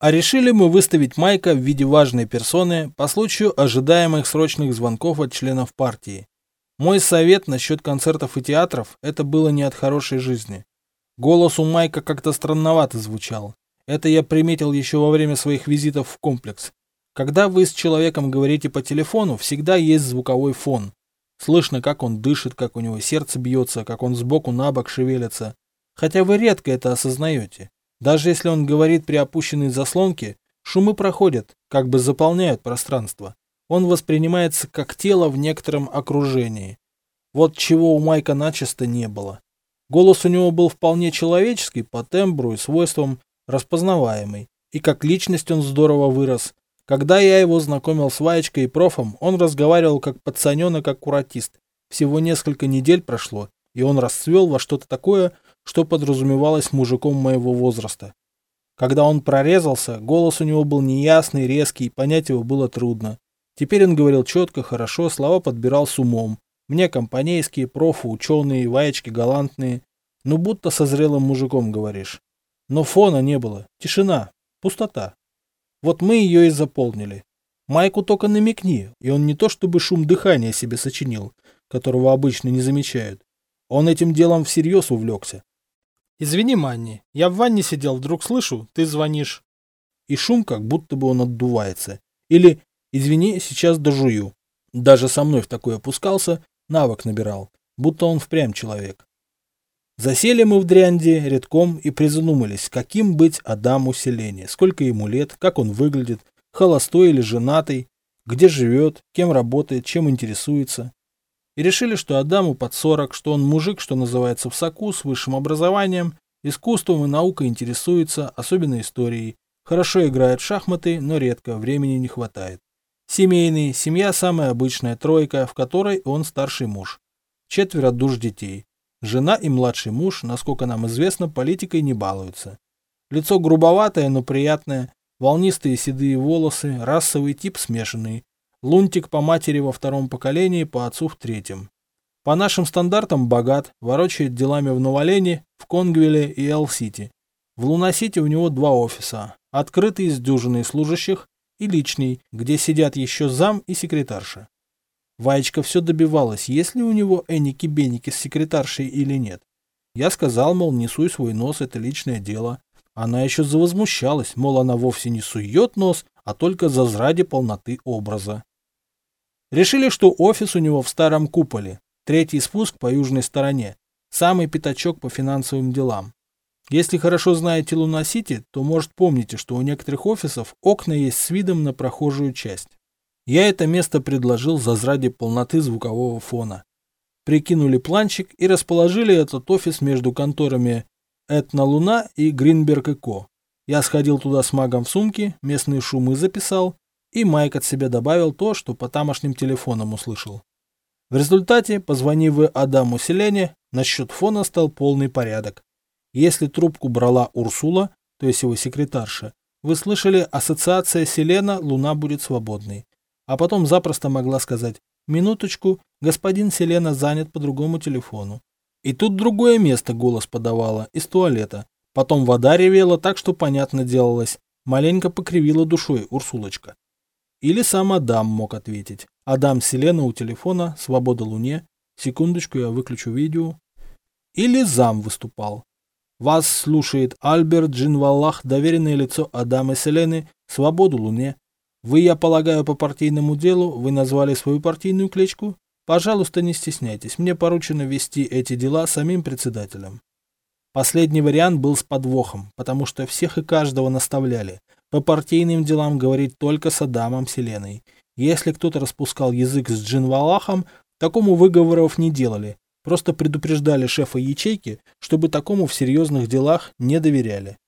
А решили мы выставить Майка в виде важной персоны по случаю ожидаемых срочных звонков от членов партии. Мой совет насчет концертов и театров – это было не от хорошей жизни. Голос у Майка как-то странновато звучал. Это я приметил еще во время своих визитов в комплекс. Когда вы с человеком говорите по телефону, всегда есть звуковой фон. Слышно, как он дышит, как у него сердце бьется, как он сбоку на бок шевелится. Хотя вы редко это осознаете. Даже если он говорит при опущенной заслонке, шумы проходят, как бы заполняют пространство. Он воспринимается как тело в некотором окружении. Вот чего у Майка начисто не было. Голос у него был вполне человеческий, по тембру и свойствам распознаваемый. И как личность он здорово вырос. Когда я его знакомил с Ваечкой и профом, он разговаривал как пацаненок-аккуратист. Всего несколько недель прошло, и он расцвел во что-то такое, что подразумевалось мужиком моего возраста. Когда он прорезался, голос у него был неясный, резкий, понять его было трудно. Теперь он говорил четко, хорошо, слова подбирал с умом. Мне компанейские, профы, ученые, ваечки галантные. Ну, будто со зрелым мужиком говоришь. Но фона не было, тишина, пустота. Вот мы ее и заполнили. Майку только намекни, и он не то чтобы шум дыхания себе сочинил, которого обычно не замечают. Он этим делом всерьез увлекся. «Извини, Манни, я в ванне сидел, вдруг слышу, ты звонишь». И шум как будто бы он отдувается. Или «Извини, сейчас дожую». Даже со мной в такое опускался, навык набирал, будто он впрямь человек. Засели мы в дрянде редком и призадумались, каким быть Адаму селение, сколько ему лет, как он выглядит, холостой или женатый, где живет, кем работает, чем интересуется и решили, что Адаму под 40, что он мужик, что называется, в соку, с высшим образованием, искусством и наукой интересуется, особенно историей. Хорошо играет в шахматы, но редко, времени не хватает. Семейный, семья самая обычная тройка, в которой он старший муж. Четверо душ детей. Жена и младший муж, насколько нам известно, политикой не балуются. Лицо грубоватое, но приятное, волнистые седые волосы, расовый тип смешанный, Лунтик по матери во втором поколении, по отцу в третьем. По нашим стандартам богат, ворочает делами в Новолене, в Конгвилле и Эл-Сити. В Луна-Сити у него два офиса. Открытый из дюжины служащих и личный, где сидят еще зам и секретарша. Ваечка все добивалась, есть ли у него эники-беники с секретаршей или нет. Я сказал, мол, не суй свой нос, это личное дело. Она еще завозмущалась, мол, она вовсе не сует нос, а только за зради полноты образа. Решили, что офис у него в старом куполе, третий спуск по южной стороне, самый пятачок по финансовым делам. Если хорошо знаете Луна-Сити, то, может, помните, что у некоторых офисов окна есть с видом на прохожую часть. Я это место предложил за зради полноты звукового фона. Прикинули планчик и расположили этот офис между конторами Этна Луна и Гринберг и Ко. Я сходил туда с магом в сумке, местные шумы записал и Майк от себя добавил то, что по тамошним телефонам услышал. В результате, позвонив вы Адаму Селене, насчет фона стал полный порядок. Если трубку брала Урсула, то есть его секретарша, вы слышали ассоциация Селена «Луна будет свободной». А потом запросто могла сказать «Минуточку, господин Селена занят по другому телефону». И тут другое место голос подавала, из туалета. Потом вода ревела так, что понятно делалось. Маленько покривила душой Урсулочка. Или сам Адам мог ответить. Адам Селена у телефона, свобода Луне. Секундочку, я выключу видео. Или зам выступал. Вас слушает Альберт Джинваллах, доверенное лицо Адама Селены, свободу Луне. Вы, я полагаю, по партийному делу, вы назвали свою партийную кличку? Пожалуйста, не стесняйтесь, мне поручено вести эти дела самим председателем. Последний вариант был с подвохом, потому что всех и каждого наставляли. По партийным делам говорить только с Адамом Селеной. Если кто-то распускал язык с Джинвалахом, такому выговоров не делали. Просто предупреждали шефа ячейки, чтобы такому в серьезных делах не доверяли.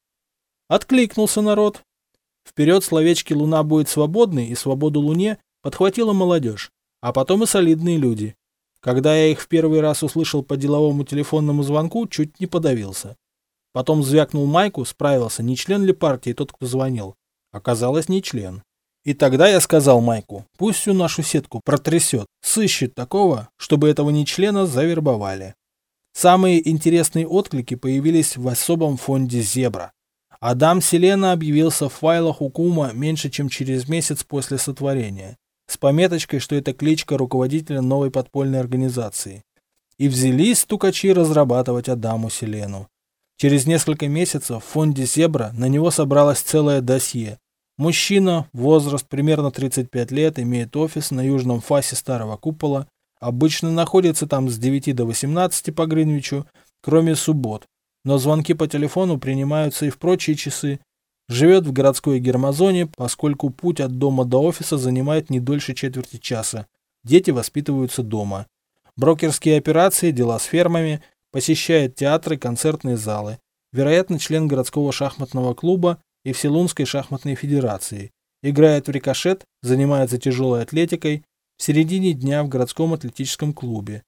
Откликнулся народ. Вперед словечки «Луна будет свободной» и «Свободу Луне» подхватила молодежь, а потом и солидные люди. Когда я их в первый раз услышал по деловому телефонному звонку, чуть не подавился. Потом звякнул майку, справился, не член ли партии тот, кто звонил. Оказалось, не член. И тогда я сказал Майку, пусть всю нашу сетку протрясет, сыщет такого, чтобы этого не члена завербовали. Самые интересные отклики появились в особом фонде «Зебра». Адам Селена объявился в файлах у Кума меньше, чем через месяц после сотворения, с пометочкой, что это кличка руководителя новой подпольной организации. И взялись стукачи разрабатывать Адаму Селену. Через несколько месяцев в фонде «Зебра» на него собралось целое досье. Мужчина, возраст примерно 35 лет, имеет офис на южном фасе старого купола, обычно находится там с 9 до 18 по Гринвичу, кроме суббот, но звонки по телефону принимаются и в прочие часы. Живет в городской гермозоне, поскольку путь от дома до офиса занимает не дольше четверти часа. Дети воспитываются дома. Брокерские операции, дела с фермами, посещает театры, концертные залы. Вероятно, член городского шахматного клуба и Вселунской шахматной федерации. Играет в рикошет, занимается тяжелой атлетикой, в середине дня в городском атлетическом клубе.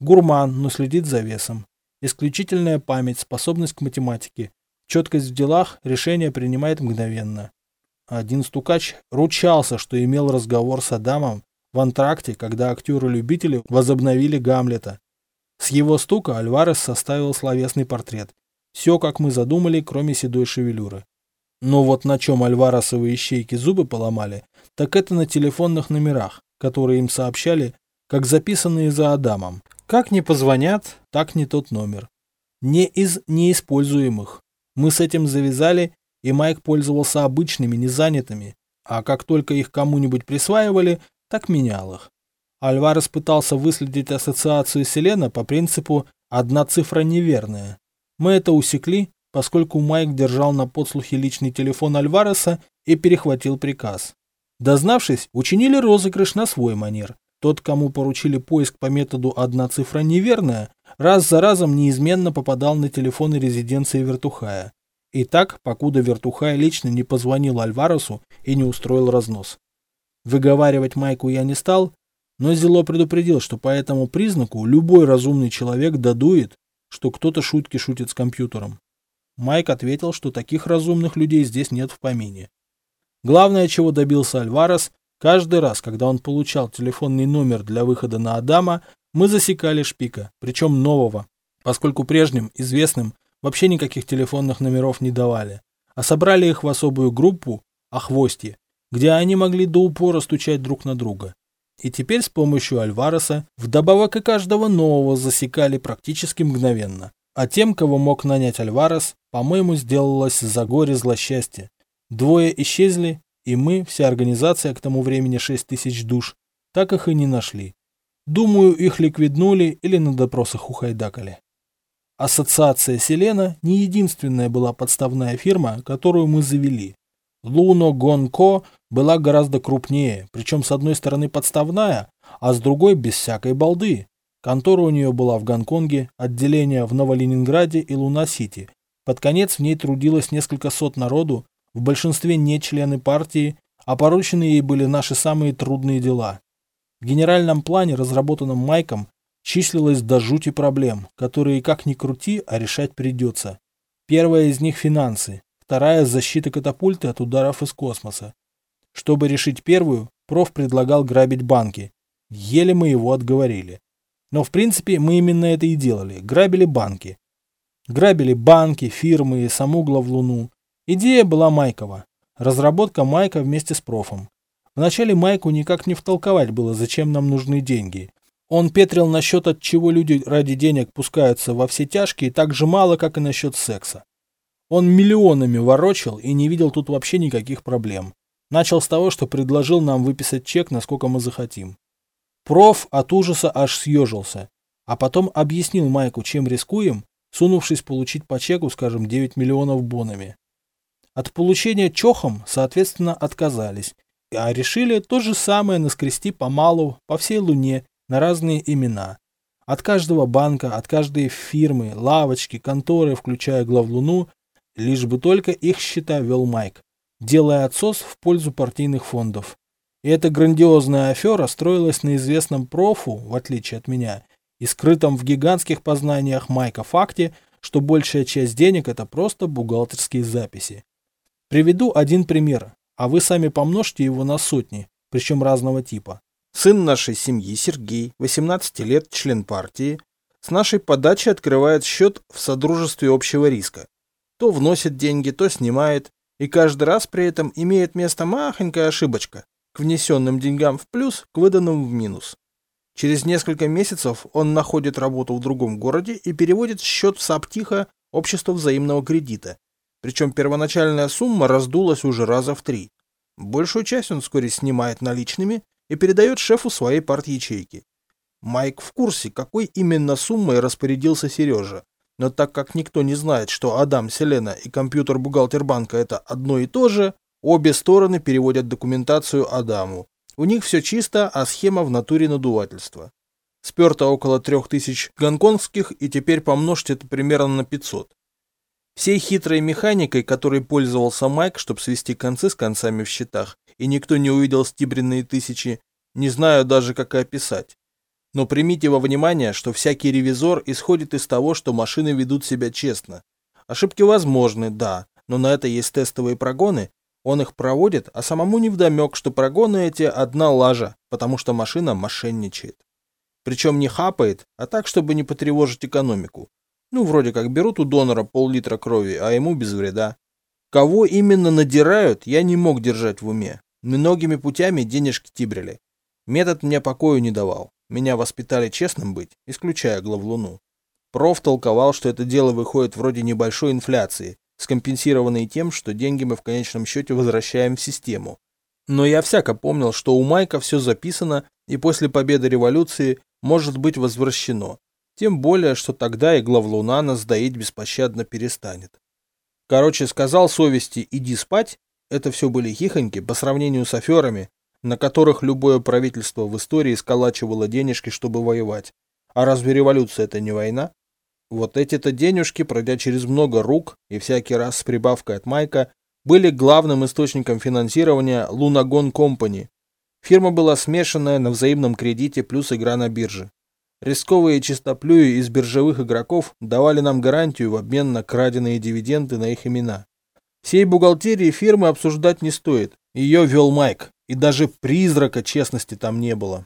Гурман, но следит за весом. Исключительная память, способность к математике. Четкость в делах, решение принимает мгновенно. Один стукач ручался, что имел разговор с Адамом в антракте, когда актеры-любители возобновили Гамлета. С его стука Альварес составил словесный портрет. Все, как мы задумали, кроме седой шевелюры. Но вот на чем Альваресовые ищейки зубы поломали, так это на телефонных номерах, которые им сообщали, как записанные за Адамом. Как не позвонят, так не тот номер. Не из неиспользуемых. Мы с этим завязали, и Майк пользовался обычными, незанятыми, а как только их кому-нибудь присваивали, так менял их. Альварес пытался выследить ассоциацию Селена по принципу «одна цифра неверная». Мы это усекли, поскольку Майк держал на подслухе личный телефон Альвареса и перехватил приказ. Дознавшись, учинили розыгрыш на свой манер. Тот, кому поручили поиск по методу «одна цифра неверная», раз за разом неизменно попадал на телефоны резиденции Вертухая. И так, покуда Вертухай лично не позвонил Альваресу и не устроил разнос. Выговаривать Майку я не стал, но Зело предупредил, что по этому признаку любой разумный человек додует, что кто-то шутки шутит с компьютером. Майк ответил, что таких разумных людей здесь нет в помине. Главное, чего добился Альварес, каждый раз, когда он получал телефонный номер для выхода на Адама, мы засекали шпика, причем нового, поскольку прежним, известным, вообще никаких телефонных номеров не давали, а собрали их в особую группу «Охвостье», где они могли до упора стучать друг на друга. И теперь с помощью Альвареса вдобавок и каждого нового засекали практически мгновенно. А тем, кого мог нанять Альварес, по-моему, сделалось за горе злосчастье. Двое исчезли, и мы, вся организация, к тому времени 6 тысяч душ, так их и не нашли. Думаю, их ликвиднули или на допросах ухайдакали. Ассоциация Селена не единственная была подставная фирма, которую мы завели. Луно Гонко была гораздо крупнее, причем с одной стороны подставная, а с другой без всякой балды. Контора у нее была в Гонконге, отделение в Новоленинграде и Луна-Сити. Под конец в ней трудилось несколько сот народу, в большинстве не члены партии, а поручены ей были наши самые трудные дела. В генеральном плане, разработанном Майком, числилось до жути проблем, которые как ни крути, а решать придется. Первая из них – финансы, вторая – защита катапульты от ударов из космоса. Чтобы решить первую, проф предлагал грабить банки. Еле мы его отговорили. Но в принципе мы именно это и делали. Грабили банки. Грабили банки, фирмы и саму главлуну. Идея была Майкова. Разработка Майка вместе с профом. Вначале Майку никак не втолковать было, зачем нам нужны деньги. Он петрил насчет, от чего люди ради денег пускаются во все тяжкие так же мало, как и насчет секса. Он миллионами ворочил и не видел тут вообще никаких проблем. Начал с того, что предложил нам выписать чек, насколько мы захотим. Проф от ужаса аж съежился, а потом объяснил Майку, чем рискуем, сунувшись получить по чеку, скажем, 9 миллионов бонами. От получения чохом, соответственно, отказались, а решили то же самое наскрести помалу по всей Луне на разные имена. От каждого банка, от каждой фирмы, лавочки, конторы, включая главлуну, лишь бы только их счета вел Майк делая отсос в пользу партийных фондов. И эта грандиозная афера строилась на известном профу, в отличие от меня, и скрытом в гигантских познаниях Майка факте, что большая часть денег это просто бухгалтерские записи. Приведу один пример, а вы сами помножьте его на сотни, причем разного типа. Сын нашей семьи, Сергей, 18 лет, член партии, с нашей подачи открывает счет в Содружестве общего риска. То вносит деньги, то снимает, и каждый раз при этом имеет место махонькая ошибочка к внесенным деньгам в плюс, к выданным в минус. Через несколько месяцев он находит работу в другом городе и переводит счет в Саптиха общество взаимного кредита. Причем первоначальная сумма раздулась уже раза в три. Большую часть он вскоре снимает наличными и передает шефу своей парт-ячейки. Майк в курсе, какой именно суммой распорядился Сережа. Но так как никто не знает, что Адам Селена и компьютер-бухгалтер банка это одно и то же, обе стороны переводят документацию Адаму. У них все чисто, а схема в натуре надувательства. Сперто около 3000 гонконгских и теперь помножьте это примерно на 500. Всей хитрой механикой, которой пользовался Майк, чтобы свести концы с концами в счетах, и никто не увидел стибренные тысячи, не знаю даже, как и описать. Но примите во внимание, что всякий ревизор исходит из того, что машины ведут себя честно. Ошибки возможны, да, но на это есть тестовые прогоны. Он их проводит, а самому невдомек, что прогоны эти одна лажа, потому что машина мошенничает. Причем не хапает, а так, чтобы не потревожить экономику. Ну, вроде как берут у донора пол-литра крови, а ему без вреда. Кого именно надирают, я не мог держать в уме. Многими путями денежки тибрили. Метод мне покою не давал. Меня воспитали честным быть, исключая главлуну. Проф толковал, что это дело выходит вроде небольшой инфляции, скомпенсированной тем, что деньги мы в конечном счете возвращаем в систему. Но я всяко помнил, что у Майка все записано, и после победы революции может быть возвращено. Тем более, что тогда и главлуна нас доить беспощадно перестанет. Короче, сказал совести «иди спать», это все были хихоньки по сравнению с аферами, на которых любое правительство в истории сколачивало денежки, чтобы воевать. А разве революция это не война? Вот эти-то денежки, пройдя через много рук и всякий раз с прибавкой от Майка, были главным источником финансирования Лунагон Компани. Фирма была смешанная на взаимном кредите плюс игра на бирже. Рисковые чистоплюи из биржевых игроков давали нам гарантию в обмен на краденые дивиденды на их имена. Всей бухгалтерии фирмы обсуждать не стоит. Ее вел Майк, и даже призрака честности там не было.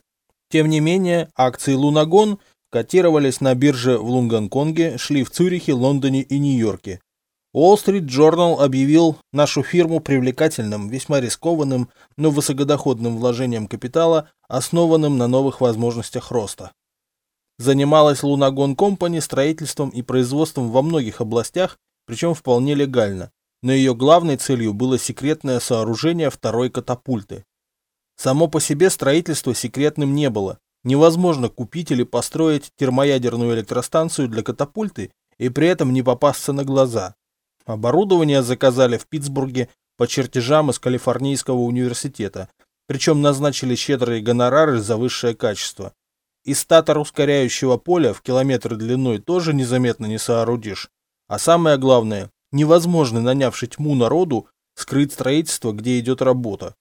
Тем не менее, акции Лунагон котировались на бирже в Лунгонконге, шли в Цюрихе, Лондоне и Нью-Йорке. Wall Street Journal объявил нашу фирму привлекательным, весьма рискованным, но высокодоходным вложением капитала, основанным на новых возможностях роста. Занималась Лунагон Компани строительством и производством во многих областях, причем вполне легально, но ее главной целью было секретное сооружение второй катапульты. Само по себе строительство секретным не было. Невозможно купить или построить термоядерную электростанцию для катапульты и при этом не попасться на глаза. Оборудование заказали в Питтсбурге по чертежам из Калифорнийского университета, причем назначили щедрые гонорары за высшее качество. И статор ускоряющего поля в километр длиной тоже незаметно не соорудишь. А самое главное, невозможно, нанявши тьму народу, скрыть строительство, где идет работа.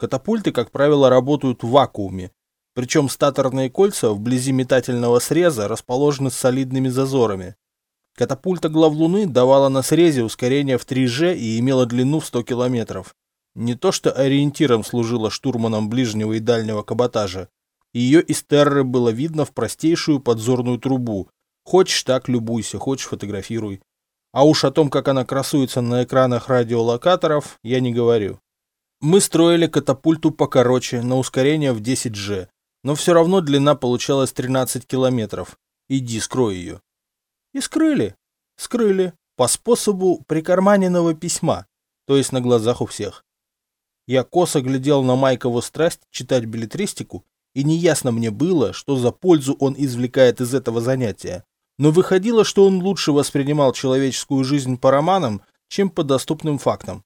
Катапульты, как правило, работают в вакууме, причем статорные кольца вблизи метательного среза расположены с солидными зазорами. Катапульта главлуны давала на срезе ускорение в 3G и имела длину в 100 километров. Не то что ориентиром служила штурманом ближнего и дальнего каботажа. Ее из терры было видно в простейшую подзорную трубу. Хочешь так любуйся, хочешь фотографируй. А уж о том, как она красуется на экранах радиолокаторов, я не говорю. Мы строили катапульту покороче, на ускорение в 10G, но все равно длина получалась 13 километров. Иди, скрой ее. И скрыли. Скрыли. По способу прикарманенного письма, то есть на глазах у всех. Я косо глядел на Майкову страсть читать билетристику, и неясно мне было, что за пользу он извлекает из этого занятия. Но выходило, что он лучше воспринимал человеческую жизнь по романам, чем по доступным фактам.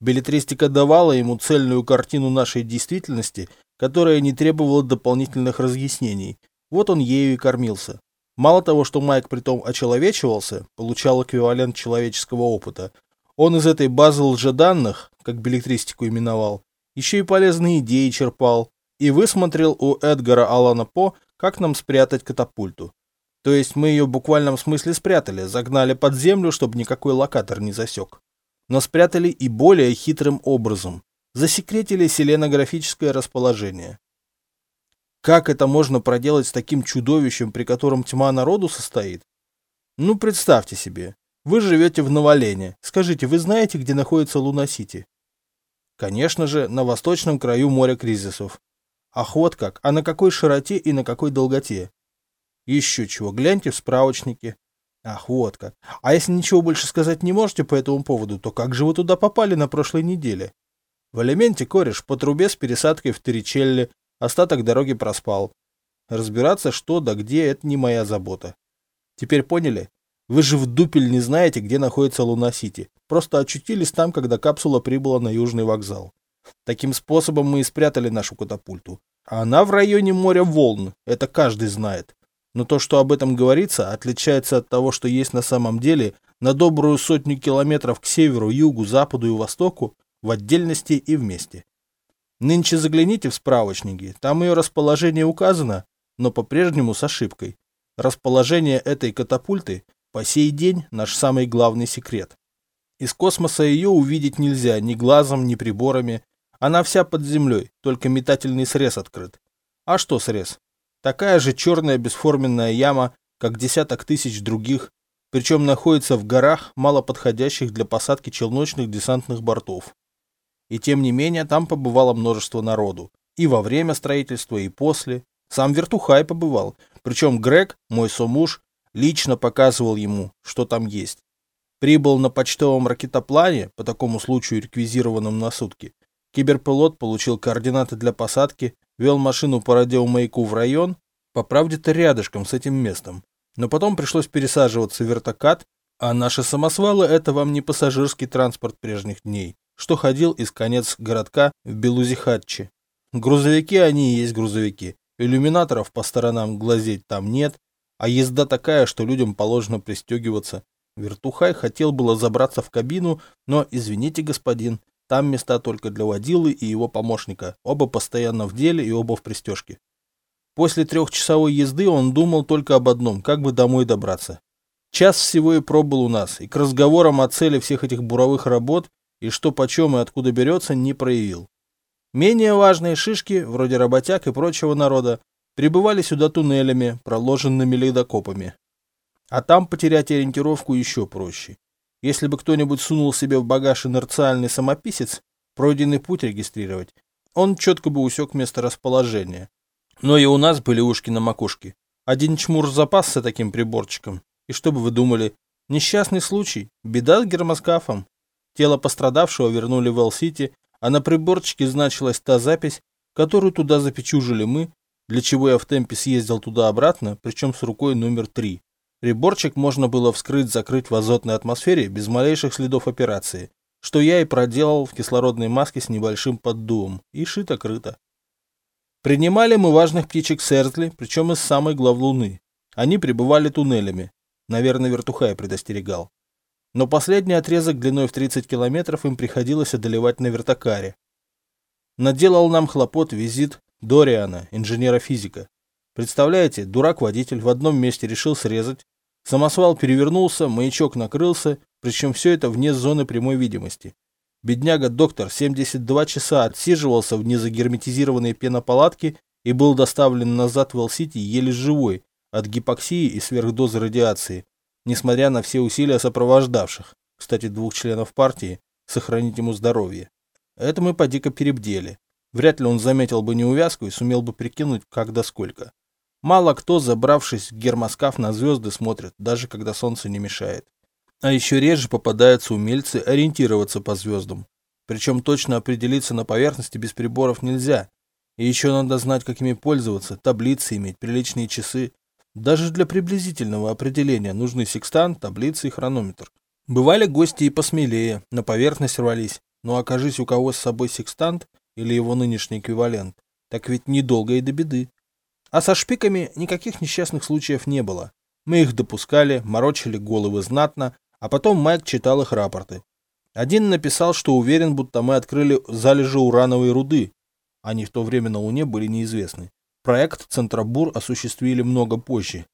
Билетристика давала ему цельную картину нашей действительности, которая не требовала дополнительных разъяснений. Вот он ею и кормился. Мало того, что Майк притом очеловечивался, получал эквивалент человеческого опыта, он из этой базы лжеданных, как билетристику именовал, еще и полезные идеи черпал и высмотрел у Эдгара Алана По, как нам спрятать катапульту. То есть мы ее в буквальном смысле спрятали, загнали под землю, чтобы никакой локатор не засек но спрятали и более хитрым образом. Засекретили селенографическое расположение. Как это можно проделать с таким чудовищем, при котором тьма народу состоит? Ну, представьте себе. Вы живете в Новолене. Скажите, вы знаете, где находится Луна-Сити? Конечно же, на восточном краю моря кризисов. Ах, вот как. А на какой широте и на какой долготе? Еще чего, гляньте в справочнике. Ах, вот как. А если ничего больше сказать не можете по этому поводу, то как же вы туда попали на прошлой неделе? В элементе кореш по трубе с пересадкой в Торричелле, остаток дороги проспал. Разбираться что да где, это не моя забота. Теперь поняли? Вы же в дупель не знаете, где находится Луна-Сити. Просто очутились там, когда капсула прибыла на Южный вокзал. Таким способом мы и спрятали нашу катапульту. А она в районе моря волн, это каждый знает. Но то, что об этом говорится, отличается от того, что есть на самом деле на добрую сотню километров к северу, югу, западу и востоку, в отдельности и вместе. Нынче загляните в справочники, там ее расположение указано, но по-прежнему с ошибкой. Расположение этой катапульты по сей день наш самый главный секрет. Из космоса ее увидеть нельзя ни глазом, ни приборами. Она вся под землей, только метательный срез открыт. А что срез? Такая же черная бесформенная яма, как десяток тысяч других, причем находится в горах, мало подходящих для посадки челночных десантных бортов. И тем не менее там побывало множество народу. И во время строительства, и после. Сам Вертухай побывал. Причем Грег, мой сомуж, лично показывал ему, что там есть. Прибыл на почтовом ракетоплане, по такому случаю реквизированном на сутки. Киберпилот получил координаты для посадки, вел машину по радиомаяку в район, по правде-то рядышком с этим местом. Но потом пришлось пересаживаться в вертокат, а наши самосвалы — это вам не пассажирский транспорт прежних дней, что ходил из конец городка в Белузихатче. Грузовики они и есть грузовики. Иллюминаторов по сторонам глазеть там нет, а езда такая, что людям положено пристегиваться. Вертухай хотел было забраться в кабину, но, извините, господин, там места только для водилы и его помощника, оба постоянно в деле и оба в пристежке. После трехчасовой езды он думал только об одном, как бы домой добраться. Час всего и пробыл у нас, и к разговорам о цели всех этих буровых работ и что почем и откуда берется, не проявил. Менее важные шишки, вроде работяг и прочего народа, прибывали сюда туннелями, проложенными ледокопами. А там потерять ориентировку еще проще. Если бы кто-нибудь сунул себе в багаж инерциальный самописец, пройденный путь регистрировать, он четко бы усек место расположения. Но и у нас были ушки на макушке. Один чмур запасся таким приборчиком. И что бы вы думали, несчастный случай, беда с гермоскафом. Тело пострадавшего вернули в Эл-Сити, а на приборчике значилась та запись, которую туда запечужили мы, для чего я в темпе съездил туда-обратно, причем с рукой номер три. Приборчик можно было вскрыть-закрыть в азотной атмосфере без малейших следов операции, что я и проделал в кислородной маске с небольшим поддувом, и шито-крыто. Принимали мы важных птичек Серзли, причем из самой главлуны. Они прибывали туннелями. Наверное, вертухай предостерегал. Но последний отрезок длиной в 30 километров им приходилось одолевать на вертокаре. Наделал нам хлопот визит Дориана, инженера-физика. Представляете, дурак-водитель в одном месте решил срезать. Самосвал перевернулся, маячок накрылся, причем все это вне зоны прямой видимости. Бедняга-доктор 72 часа отсиживался в незагерметизированной пенопалатке и был доставлен назад в Эл-Сити еле живой от гипоксии и сверхдозы радиации, несмотря на все усилия сопровождавших, кстати, двух членов партии, сохранить ему здоровье. Это мы поди-ка перебдели. Вряд ли он заметил бы неувязку и сумел бы прикинуть, как да сколько. Мало кто, забравшись в гермоскаф на звезды, смотрит, даже когда солнце не мешает. А еще реже попадаются умельцы ориентироваться по звездам. Причем точно определиться на поверхности без приборов нельзя. И еще надо знать, какими пользоваться, таблицы иметь, приличные часы. Даже для приблизительного определения нужны секстант, таблицы и хронометр. Бывали гости и посмелее, на поверхность рвались. Но окажись у кого с собой секстант, или его нынешний эквивалент, так ведь недолго и до беды. А со шпиками никаких несчастных случаев не было. Мы их допускали, морочили головы знатно, а потом Майк читал их рапорты. Один написал, что уверен, будто мы открыли залежи урановой руды. Они в то время на Луне были неизвестны. Проект Центробур осуществили много позже.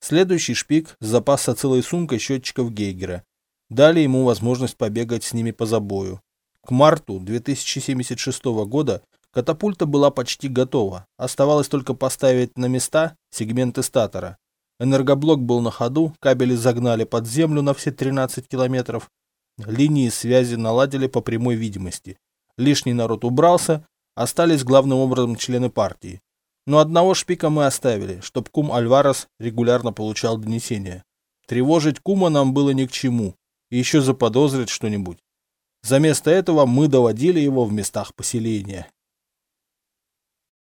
Следующий шпик запасся целой сумкой счетчиков Гейгера. Дали ему возможность побегать с ними по забою. К марту 2076 года катапульта была почти готова. Оставалось только поставить на места сегменты статора. Энергоблок был на ходу, кабели загнали под землю на все 13 километров. Линии связи наладили по прямой видимости. Лишний народ убрался, остались главным образом члены партии. Но одного шпика мы оставили, чтоб кум Альварес регулярно получал донесения. Тревожить кума нам было ни к чему, и еще заподозрить что-нибудь. За место этого мы доводили его в местах поселения.